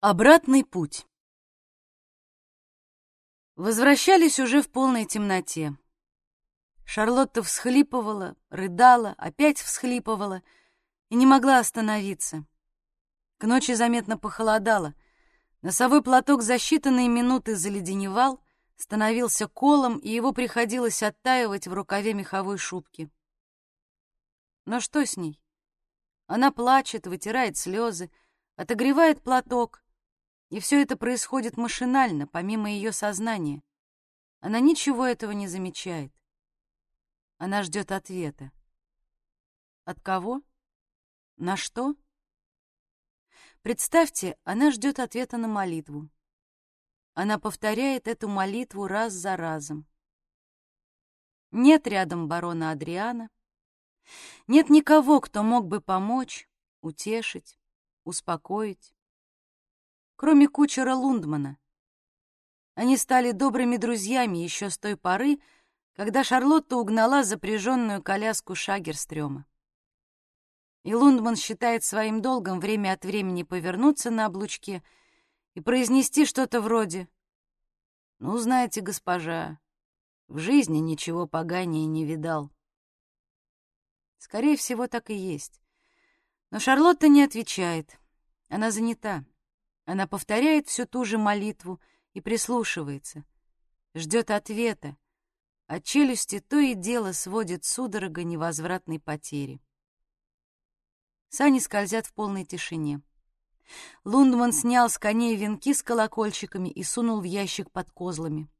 Обратный путь. Возвращались уже в полной темноте. Шарлотта всхлипывала, рыдала, опять всхлипывала и не могла остановиться. К ночи заметно похолодало. Носовой платок за считанные минуты заледеневал, становился колом, и его приходилось оттаивать в рукаве меховой шубки. Но что с ней? Она плачет, вытирает слезы, отогревает платок — и все это происходит машинально, помимо ее сознания. Она ничего этого не замечает. Она ждет ответа. От кого? На что? Представьте, она ждет ответа на молитву. Она повторяет эту молитву раз за разом. Нет рядом барона Адриана. Нет никого, кто мог бы помочь, утешить, успокоить кроме кучера Лундмана. Они стали добрыми друзьями еще с той поры, когда Шарлотта угнала запряженную коляску Шагерстрёма. И Лундман считает своим долгом время от времени повернуться на облучке и произнести что-то вроде «Ну, знаете, госпожа, в жизни ничего поганее не видал». Скорее всего, так и есть. Но Шарлотта не отвечает. Она занята. Она повторяет всю ту же молитву и прислушивается, ждет ответа, а челюсти то и дело сводит судорога невозвратной потери. Сани скользят в полной тишине. Лундман снял с коней венки с колокольчиками и сунул в ящик под козлами.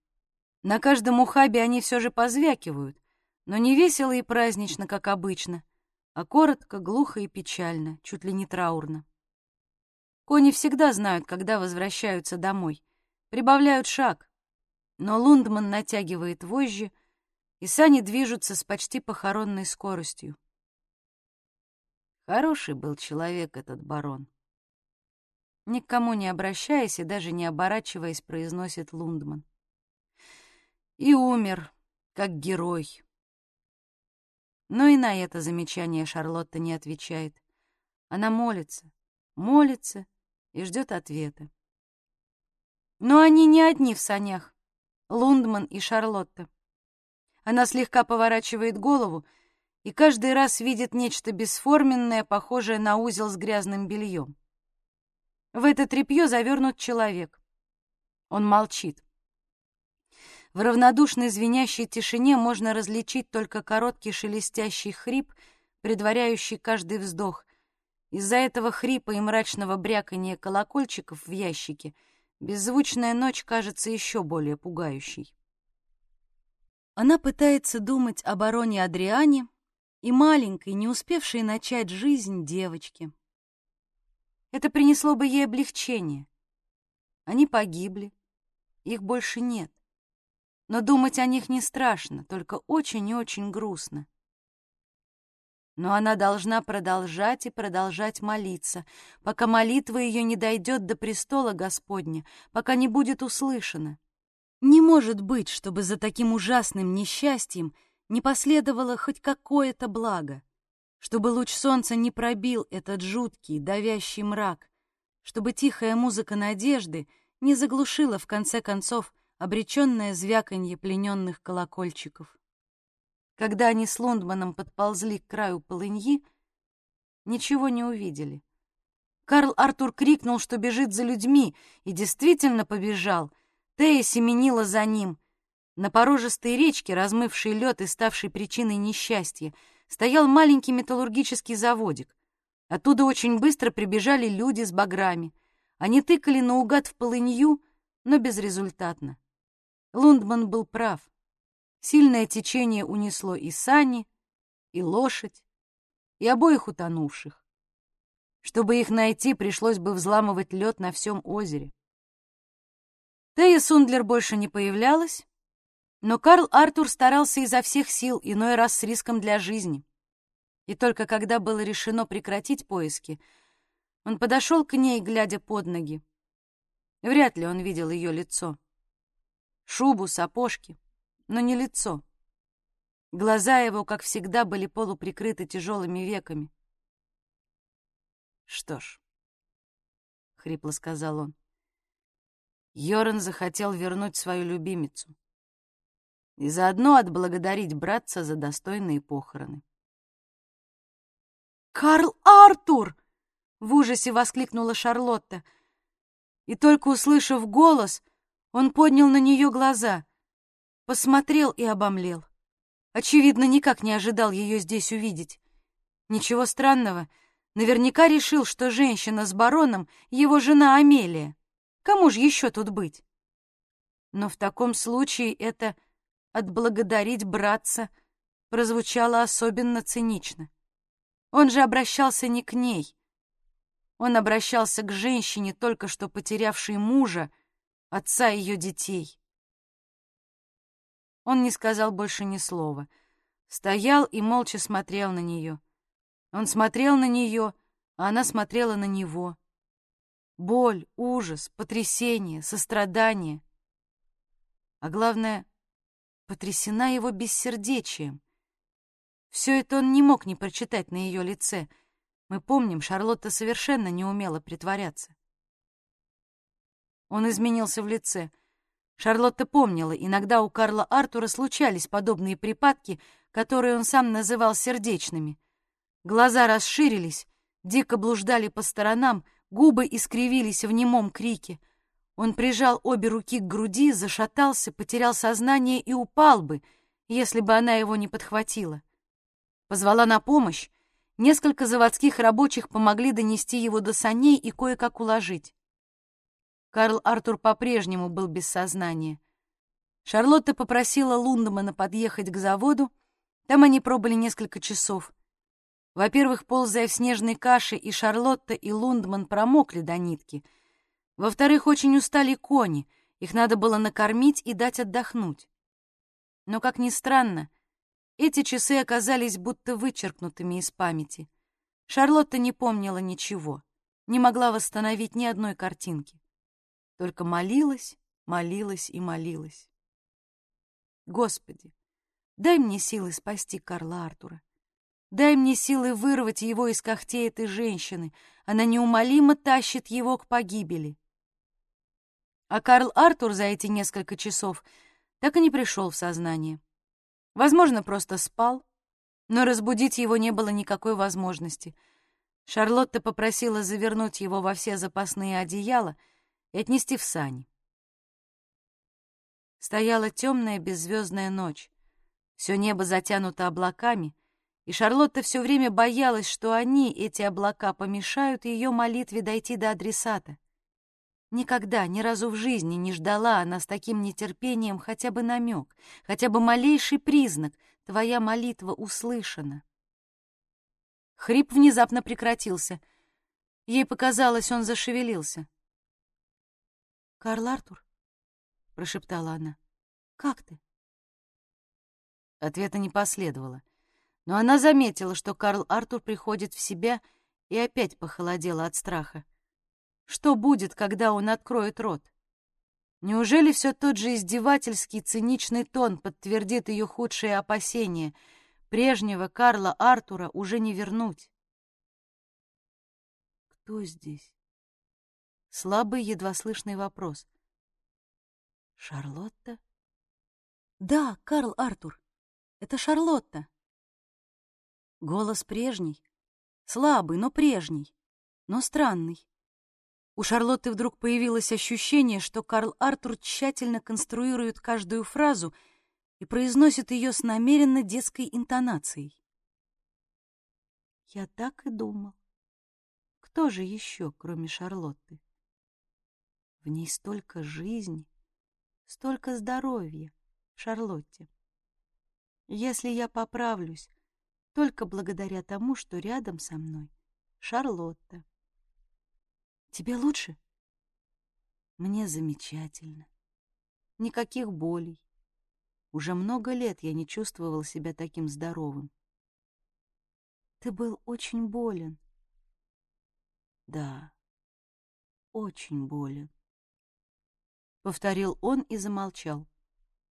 На каждом ухабе они все же позвякивают, но не весело и празднично, как обычно, а коротко, глухо и печально, чуть ли не траурно. Кони всегда знают, когда возвращаются домой. Прибавляют шаг. Но Лундман натягивает вожжи, и сани движутся с почти похоронной скоростью. Хороший был человек этот барон. Никому не обращаясь и даже не оборачиваясь, произносит Лундман. И умер, как герой. Но и на это замечание Шарлотта не отвечает. Она молится, молится и ждет ответа. Но они не одни в санях. Лундман и Шарлотта. Она слегка поворачивает голову и каждый раз видит нечто бесформенное, похожее на узел с грязным бельем. В это тряпье завернут человек. Он молчит. В равнодушной звенящей тишине можно различить только короткий шелестящий хрип, предваряющий каждый вздох, из-за этого хрипа и мрачного брякания колокольчиков в ящике беззвучная ночь кажется еще более пугающей. Она пытается думать о бароне Адриане и маленькой, не успевшей начать жизнь девочке. Это принесло бы ей облегчение. Они погибли, их больше нет. Но думать о них не страшно, только очень и очень грустно. Но она должна продолжать и продолжать молиться, пока молитва ее не дойдет до престола Господня, пока не будет услышана. Не может быть, чтобы за таким ужасным несчастьем не последовало хоть какое-то благо, чтобы луч солнца не пробил этот жуткий, давящий мрак, чтобы тихая музыка надежды не заглушила, в конце концов, обреченное звяканье плененных колокольчиков. Когда они с Лундманом подползли к краю полыньи, ничего не увидели. Карл Артур крикнул, что бежит за людьми, и действительно побежал. Тея семенила за ним. На порожистой речке, размывшей лед и ставшей причиной несчастья, стоял маленький металлургический заводик. Оттуда очень быстро прибежали люди с баграми. Они тыкали наугад в полынью, но безрезультатно. Лундман был прав. Сильное течение унесло и сани, и лошадь, и обоих утонувших. Чтобы их найти, пришлось бы взламывать лед на всем озере. Тея Сундлер больше не появлялась, но Карл Артур старался изо всех сил, иной раз с риском для жизни. И только когда было решено прекратить поиски, он подошел к ней, глядя под ноги. Вряд ли он видел ее лицо. Шубу, сапожки — но не лицо. Глаза его, как всегда, были полуприкрыты тяжелыми веками. Что ж, хрипло сказал он. Йоран захотел вернуть свою любимицу и заодно отблагодарить братца за достойные похороны. «Карл Артур!» — в ужасе воскликнула Шарлотта. И только услышав голос, он поднял на нее глаза, посмотрел и обомлел. Очевидно, никак не ожидал ее здесь увидеть. Ничего странного, наверняка решил, что женщина с бароном — его жена Амелия. Кому же еще тут быть? Но в таком случае это «отблагодарить братца» прозвучало особенно цинично. Он же обращался не к ней. Он обращался к женщине, только что потерявшей мужа, отца ее детей. Он не сказал больше ни слова. Стоял и молча смотрел на нее. Он смотрел на нее, а она смотрела на него. Боль, ужас, потрясение, сострадание. А главное, потрясена его бессердечием. Все это он не мог не прочитать на ее лице. Мы помним, Шарлотта совершенно не умела притворяться. Он изменился в лице. Шарлотта помнила, иногда у Карла Артура случались подобные припадки, которые он сам называл сердечными. Глаза расширились, дико блуждали по сторонам, губы искривились в немом крике. Он прижал обе руки к груди, зашатался, потерял сознание и упал бы, если бы она его не подхватила. Позвала на помощь. Несколько заводских рабочих помогли донести его до саней и кое-как уложить. Карл Артур по-прежнему был без сознания. Шарлотта попросила Лундмана подъехать к заводу. Там они пробыли несколько часов. Во-первых, ползая в снежной каше, и Шарлотта, и Лундман промокли до нитки. Во-вторых, очень устали кони, их надо было накормить и дать отдохнуть. Но, как ни странно, эти часы оказались будто вычеркнутыми из памяти. Шарлотта не помнила ничего, не могла восстановить ни одной картинки. Только молилась, молилась и молилась. Господи, дай мне силы спасти Карла Артура. Дай мне силы вырвать его из когтей этой женщины. Она неумолимо тащит его к погибели. А Карл Артур за эти несколько часов так и не пришел в сознание. Возможно, просто спал, но разбудить его не было никакой возможности. Шарлотта попросила завернуть его во все запасные одеяла и отнести в сани. Стояла темная беззвездная ночь. Все небо затянуто облаками, и Шарлотта все время боялась, что они, эти облака, помешают ее молитве дойти до адресата. Никогда, ни разу в жизни не ждала она с таким нетерпением хотя бы намек, хотя бы малейший признак «твоя молитва услышана». Хрип внезапно прекратился. Ей показалось, он зашевелился. «Карл Артур?» — прошептала она. «Как ты?» Ответа не последовало, но она заметила, что Карл Артур приходит в себя и опять похолодела от страха. Что будет, когда он откроет рот? Неужели все тот же издевательский, циничный тон подтвердит ее худшие опасения? Прежнего Карла Артура уже не вернуть. Кто здесь? Слабый, едва слышный вопрос. Шарлотта? Да, Карл Артур, это Шарлотта. Голос прежний, слабый, но прежний, но странный. У Шарлотты вдруг появилось ощущение, что Карл Артур тщательно конструирует каждую фразу и произносит ее с намеренно детской интонацией. Я так и думал. Кто же еще, кроме Шарлотты? В ней столько жизни, столько здоровья, Шарлотте. Если я поправлюсь, только благодаря тому, что рядом со мной Шарлотта. Тебе лучше? Мне замечательно. Никаких болей. Уже много лет я не чувствовал себя таким здоровым. Ты был очень болен. Да, очень болен. Повторил он и замолчал.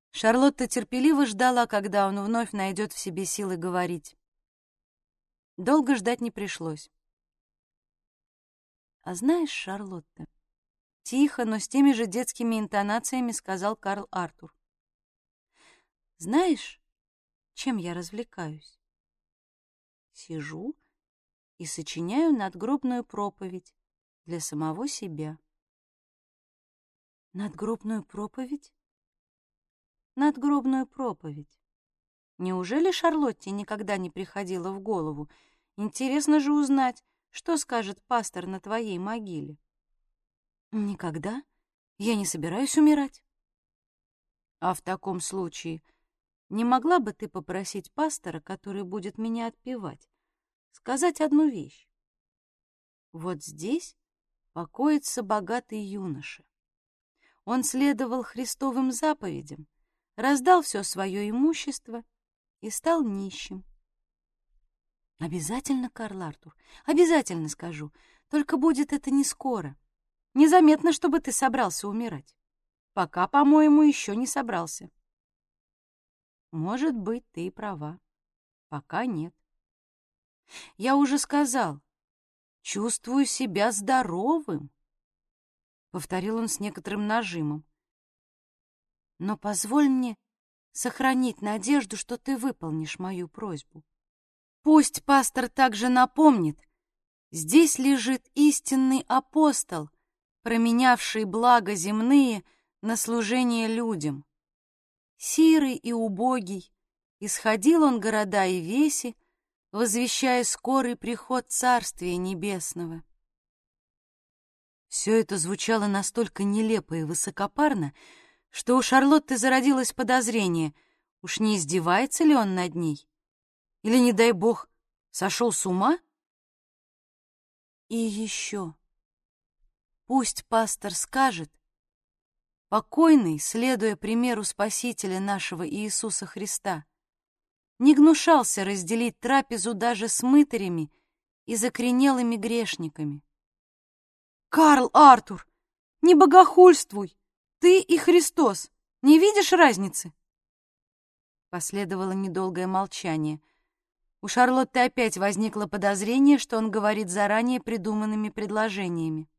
Шарлотта терпеливо ждала, когда он вновь найдет в себе силы говорить. Долго ждать не пришлось. А знаешь, Шарлотта, тихо, но с теми же детскими интонациями сказал Карл Артур. Знаешь, чем я развлекаюсь? Сижу и сочиняю надгробную проповедь для самого себя. Надгробную проповедь? Надгробную проповедь. Неужели Шарлотте никогда не приходило в голову? Интересно же узнать, что скажет пастор на твоей могиле. Никогда. Я не собираюсь умирать. А в таком случае не могла бы ты попросить пастора, который будет меня отпевать, сказать одну вещь? Вот здесь покоится богатый юноша. Он следовал Христовым заповедям, раздал все свое имущество и стал нищим. Обязательно, Карл Артур, обязательно скажу, только будет это не скоро. Незаметно, чтобы ты собрался умирать. Пока, по-моему, еще не собрался. Может быть, ты и права. Пока нет. Я уже сказал, чувствую себя здоровым. Повторил он с некоторым нажимом. Но позволь мне сохранить надежду, что ты выполнишь мою просьбу. Пусть пастор также напомнит, здесь лежит истинный апостол, променявший благо земные на служение людям. Сирый и убогий, исходил он города и веси, возвещая скорый приход Царствия Небесного. Все это звучало настолько нелепо и высокопарно, что у Шарлотты зародилось подозрение, уж не издевается ли он над ней? Или, не дай бог, сошел с ума? И еще. Пусть пастор скажет, покойный, следуя примеру Спасителя нашего Иисуса Христа, не гнушался разделить трапезу даже с мытарями и закоренелыми грешниками. «Карл Артур, не богохульствуй! Ты и Христос! Не видишь разницы?» Последовало недолгое молчание. У Шарлотты опять возникло подозрение, что он говорит заранее придуманными предложениями.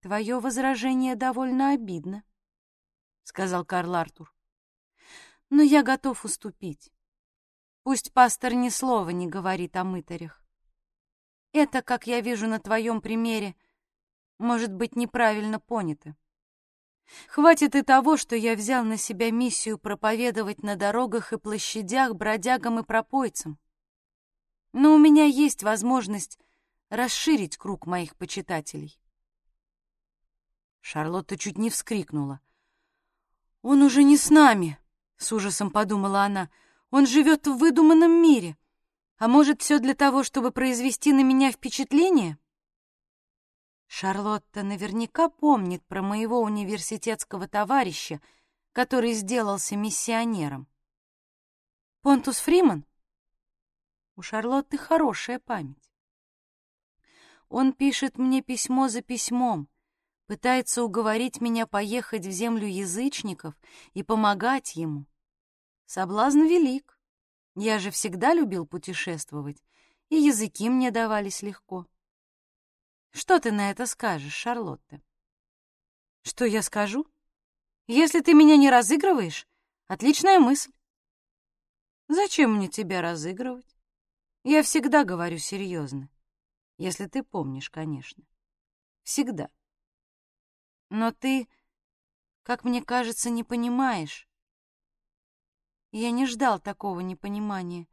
«Твое возражение довольно обидно», — сказал Карл Артур но я готов уступить. Пусть пастор ни слова не говорит о мытарях. Это, как я вижу на твоем примере, может быть неправильно понято. Хватит и того, что я взял на себя миссию проповедовать на дорогах и площадях бродягам и пропойцам. Но у меня есть возможность расширить круг моих почитателей. Шарлотта чуть не вскрикнула. «Он уже не с нами!» С ужасом подумала она. Он живет в выдуманном мире. А может, все для того, чтобы произвести на меня впечатление? Шарлотта наверняка помнит про моего университетского товарища, который сделался миссионером. Понтус Фриман? У Шарлотты хорошая память. Он пишет мне письмо за письмом, пытается уговорить меня поехать в землю язычников и помогать ему. Соблазн велик. Я же всегда любил путешествовать, и языки мне давались легко. Что ты на это скажешь, Шарлотта? Что я скажу? Если ты меня не разыгрываешь, отличная мысль. Зачем мне тебя разыгрывать? Я всегда говорю серьезно. Если ты помнишь, конечно. Всегда. Но ты, как мне кажется, не понимаешь, я не ждал такого непонимания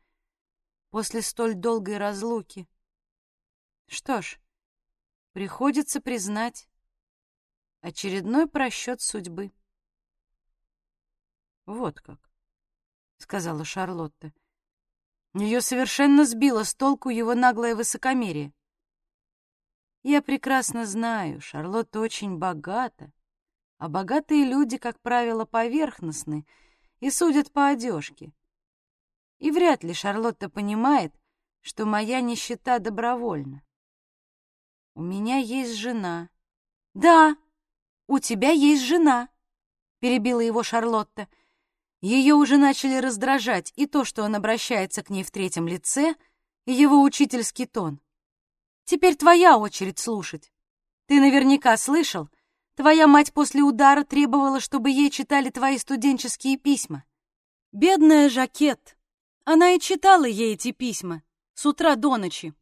после столь долгой разлуки. Что ж, приходится признать очередной просчет судьбы. «Вот как», — сказала Шарлотта. Ее совершенно сбило с толку его наглое высокомерие. «Я прекрасно знаю, Шарлотта очень богата, а богатые люди, как правило, поверхностны — и судят по одежке. И вряд ли Шарлотта понимает, что моя нищета добровольна. У меня есть жена. Да, у тебя есть жена, перебила его Шарлотта. Ее уже начали раздражать и то, что он обращается к ней в третьем лице, и его учительский тон. Теперь твоя очередь слушать. Ты наверняка слышал, твоя мать после удара требовала, чтобы ей читали твои студенческие письма. Бедная Жакет. Она и читала ей эти письма с утра до ночи.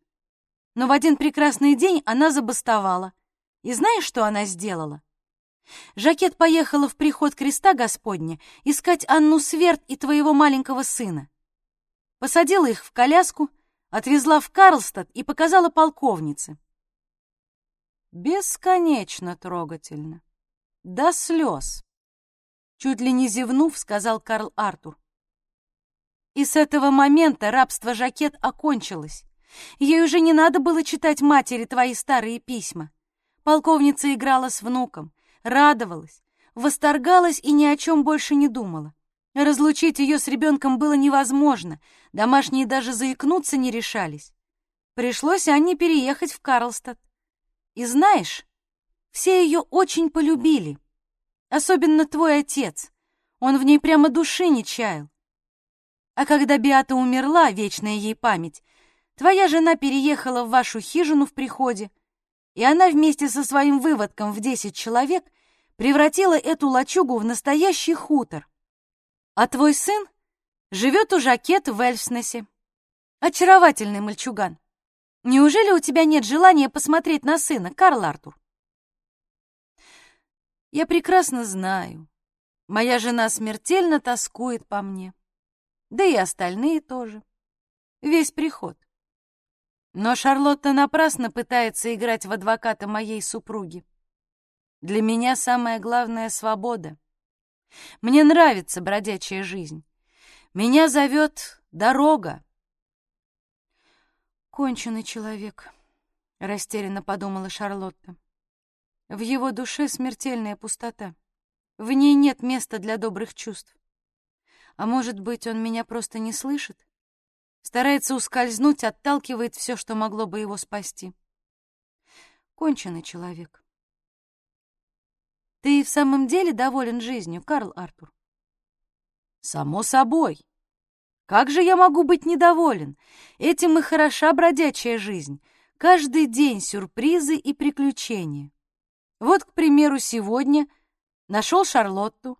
Но в один прекрасный день она забастовала. И знаешь, что она сделала? Жакет поехала в приход креста Господня искать Анну Сверд и твоего маленького сына. Посадила их в коляску, отвезла в Карлстад и показала полковнице. Бесконечно трогательно. До слез. Чуть ли не зевнув, сказал Карл Артур. И с этого момента рабство Жакет окончилось. Ей уже не надо было читать матери твои старые письма. Полковница играла с внуком, радовалась, восторгалась и ни о чем больше не думала. Разлучить ее с ребенком было невозможно, домашние даже заикнуться не решались. Пришлось Анне переехать в Карлстад. И знаешь, все ее очень полюбили. Особенно твой отец. Он в ней прямо души не чаял. А когда Биата умерла, вечная ей память, твоя жена переехала в вашу хижину в приходе, и она вместе со своим выводком в десять человек превратила эту лачугу в настоящий хутор. А твой сын живет у Жакет в Эльфснесе. Очаровательный мальчуган. Неужели у тебя нет желания посмотреть на сына, Карл Артур? Я прекрасно знаю. Моя жена смертельно тоскует по мне. Да и остальные тоже. Весь приход. Но Шарлотта напрасно пытается играть в адвоката моей супруги. Для меня самое главное — свобода. Мне нравится бродячая жизнь. Меня зовет дорога. «Конченый человек», — растерянно подумала Шарлотта. «В его душе смертельная пустота. В ней нет места для добрых чувств. А может быть, он меня просто не слышит? Старается ускользнуть, отталкивает все, что могло бы его спасти. Конченый человек». «Ты в самом деле доволен жизнью, Карл Артур?» «Само собой», как же я могу быть недоволен? Этим и хороша бродячая жизнь. Каждый день сюрпризы и приключения. Вот, к примеру, сегодня нашел Шарлотту.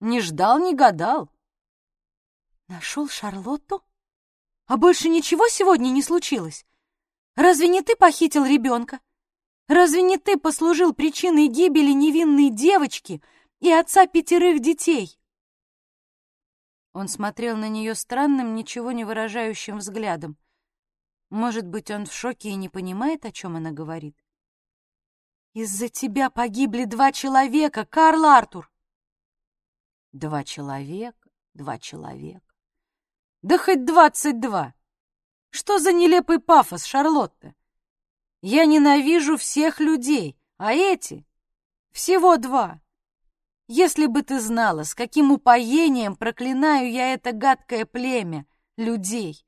Не ждал, не гадал. Нашел Шарлотту? А больше ничего сегодня не случилось? Разве не ты похитил ребенка? Разве не ты послужил причиной гибели невинной девочки и отца пятерых детей? Он смотрел на нее странным, ничего не выражающим взглядом. Может быть, он в шоке и не понимает, о чем она говорит? «Из-за тебя погибли два человека, Карл Артур!» «Два человека, два человека. Да хоть двадцать два! Что за нелепый пафос, Шарлотта? Я ненавижу всех людей, а эти — всего два!» Если бы ты знала, с каким упоением проклинаю я это гадкое племя людей.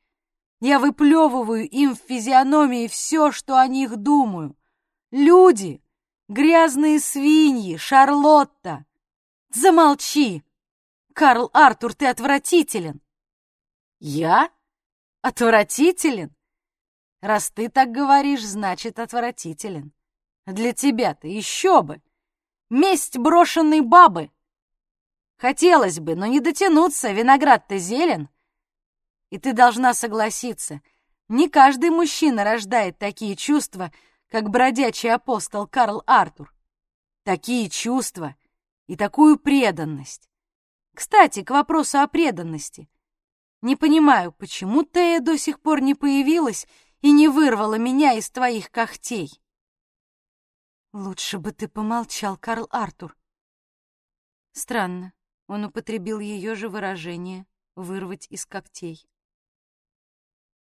Я выплевываю им в физиономии все, что о них думаю. Люди, грязные свиньи, Шарлотта. Замолчи! Карл Артур, ты отвратителен. Я? Отвратителен? Раз ты так говоришь, значит, отвратителен. Для тебя-то еще бы. Месть брошенной бабы. Хотелось бы, но не дотянуться, виноград-то зелен. И ты должна согласиться, не каждый мужчина рождает такие чувства, как бродячий апостол Карл Артур. Такие чувства и такую преданность. Кстати, к вопросу о преданности. Не понимаю, почему Тея до сих пор не появилась и не вырвала меня из твоих когтей. Лучше бы ты помолчал, Карл Артур. Странно, он употребил ее же выражение «вырвать из когтей».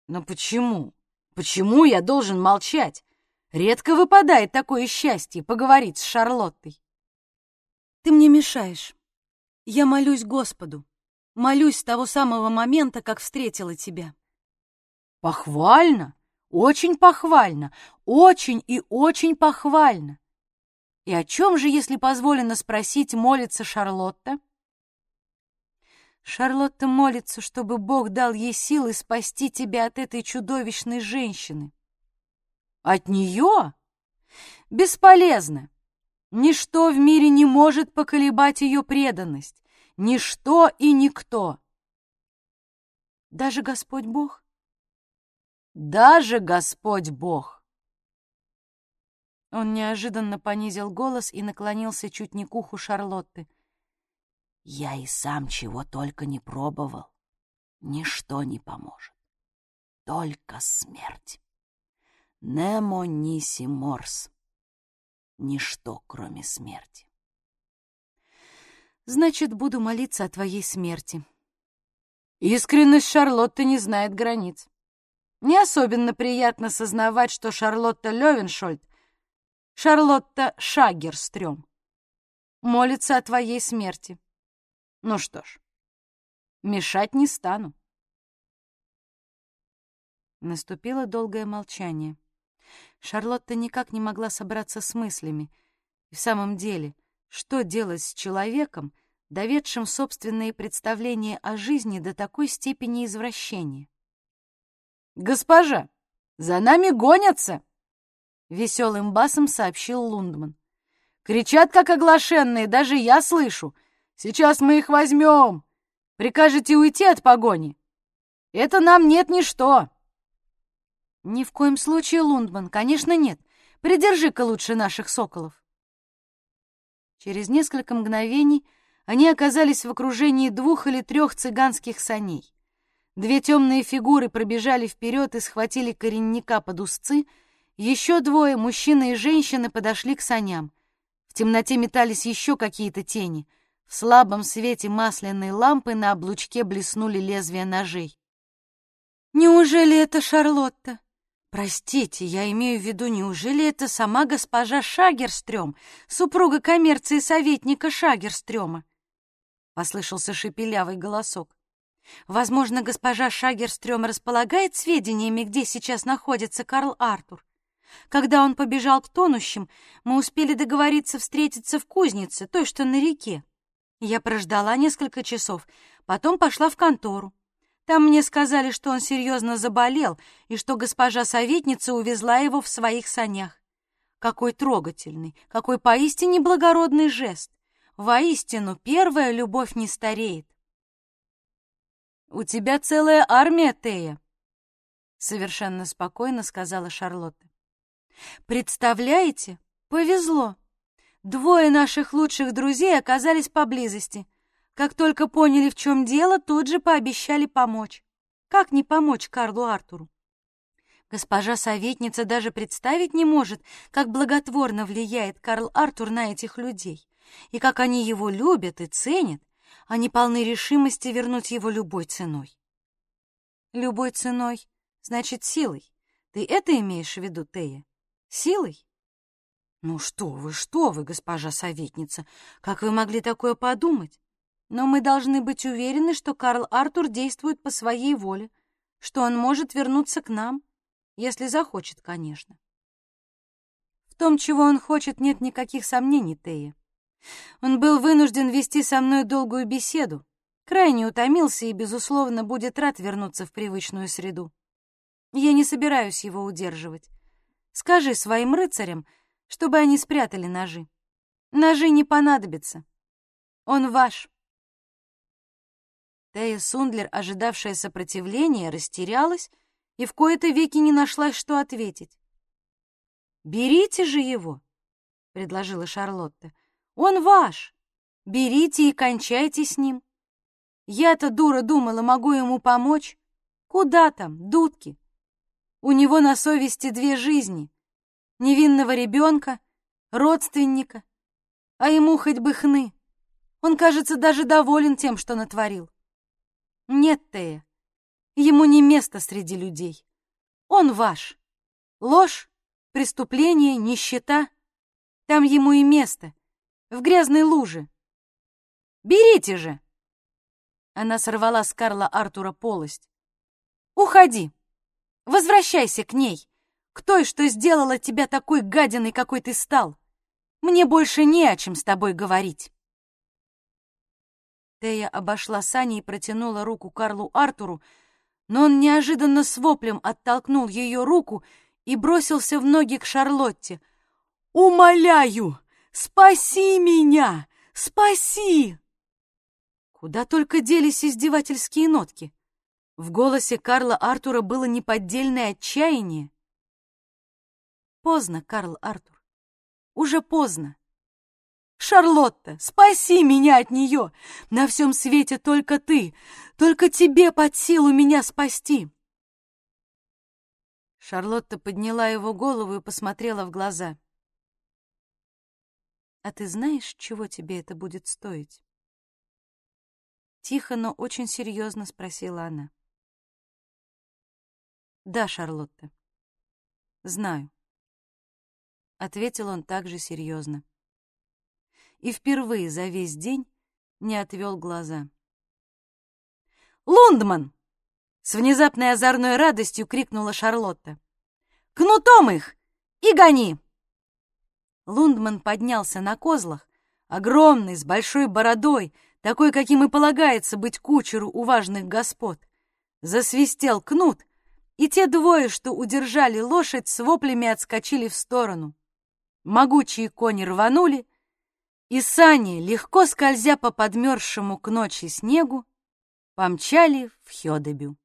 Но почему? Почему я должен молчать? Редко выпадает такое счастье поговорить с Шарлоттой. Ты мне мешаешь. Я молюсь Господу. Молюсь с того самого момента, как встретила тебя. Похвально, очень похвально, очень и очень похвально. И о чем же, если позволено спросить, молится Шарлотта? Шарлотта молится, чтобы Бог дал ей силы спасти тебя от этой чудовищной женщины. От нее? Бесполезно. Ничто в мире не может поколебать ее преданность. Ничто и никто. Даже Господь Бог? Даже Господь Бог. Он неожиданно понизил голос и наклонился чуть не к уху Шарлотты. Я и сам чего только не пробовал. Ничто не поможет. Только смерть. Немо ниси морс. Ничто, кроме смерти. Значит, буду молиться о твоей смерти. Искренность Шарлотты не знает границ. Не особенно приятно сознавать, что Шарлотта Левеншольд, Шарлотта Шагерстрём, молится о твоей смерти. Ну что ж, мешать не стану. Наступило долгое молчание. Шарлотта никак не могла собраться с мыслями. И в самом деле, что делать с человеком, доведшим собственные представления о жизни до такой степени извращения? «Госпожа, за нами гонятся!» — веселым басом сообщил Лундман. «Кричат, как оглашенные, даже я слышу. Сейчас мы их возьмем. Прикажете уйти от погони? Это нам нет ничто. Ни в коем случае, Лундман, конечно, нет. Придержи-ка лучше наших соколов. Через несколько мгновений они оказались в окружении двух или трех цыганских саней. Две темные фигуры пробежали вперед и схватили коренника под узцы. Еще двое, мужчина и женщина, подошли к саням. В темноте метались еще какие-то тени — в слабом свете масляной лампы на облучке блеснули лезвия ножей. «Неужели это Шарлотта?» «Простите, я имею в виду, неужели это сама госпожа Шагерстрём, супруга коммерции советника Шагерстрёма?» Послышался шепелявый голосок. «Возможно, госпожа Шагерстрём располагает сведениями, где сейчас находится Карл Артур. Когда он побежал к тонущим, мы успели договориться встретиться в кузнице, той, что на реке. Я прождала несколько часов, потом пошла в контору. Там мне сказали, что он серьезно заболел и что госпожа советница увезла его в своих санях. Какой трогательный, какой поистине благородный жест. Воистину, первая любовь не стареет. «У тебя целая армия, Тея», — совершенно спокойно сказала Шарлотта. «Представляете, повезло. Двое наших лучших друзей оказались поблизости. Как только поняли, в чем дело, тут же пообещали помочь. Как не помочь Карлу Артуру? Госпожа советница даже представить не может, как благотворно влияет Карл Артур на этих людей, и как они его любят и ценят. Они полны решимости вернуть его любой ценой. Любой ценой, значит, силой. Ты это имеешь в виду, Тея? Силой? «Ну что вы, что вы, госпожа советница, как вы могли такое подумать? Но мы должны быть уверены, что Карл Артур действует по своей воле, что он может вернуться к нам, если захочет, конечно. В том, чего он хочет, нет никаких сомнений, Тея. Он был вынужден вести со мной долгую беседу, крайне утомился и, безусловно, будет рад вернуться в привычную среду. Я не собираюсь его удерживать. Скажи своим рыцарям, чтобы они спрятали ножи. Ножи не понадобятся. Он ваш. Тея Сундлер, ожидавшая сопротивления, растерялась и в кои-то веки не нашла, что ответить. «Берите же его», — предложила Шарлотта. «Он ваш. Берите и кончайте с ним. Я-то, дура, думала, могу ему помочь. Куда там, дудки? У него на совести две жизни — невинного ребенка, родственника, а ему хоть бы хны. Он, кажется, даже доволен тем, что натворил. Нет, Тея, ему не место среди людей. Он ваш. Ложь, преступление, нищета. Там ему и место, в грязной луже. Берите же!» Она сорвала с Карла Артура полость. «Уходи! Возвращайся к ней!» к той, что сделала тебя такой гадиной, какой ты стал. Мне больше не о чем с тобой говорить. Тея обошла Сани и протянула руку Карлу Артуру, но он неожиданно с воплем оттолкнул ее руку и бросился в ноги к Шарлотте. «Умоляю, спаси меня! Спаси!» Куда только делись издевательские нотки. В голосе Карла Артура было неподдельное отчаяние. Поздно, Карл Артур. Уже поздно. Шарлотта, спаси меня от нее! На всем свете только ты, только тебе под силу меня спасти!» Шарлотта подняла его голову и посмотрела в глаза. «А ты знаешь, чего тебе это будет стоить?» Тихо, но очень серьезно спросила она. «Да, Шарлотта, знаю», — ответил он также серьезно и впервые за весь день не отвел глаза. «Лундман!» — с внезапной озорной радостью крикнула Шарлотта. «Кнутом их! И гони!» Лундман поднялся на козлах, огромный, с большой бородой, такой, каким и полагается быть кучеру у важных господ. Засвистел кнут, и те двое, что удержали лошадь, с воплями отскочили в сторону. Могучие кони рванули, и сани, легко скользя по подмерзшему к ночи снегу, помчали в Хёдебю.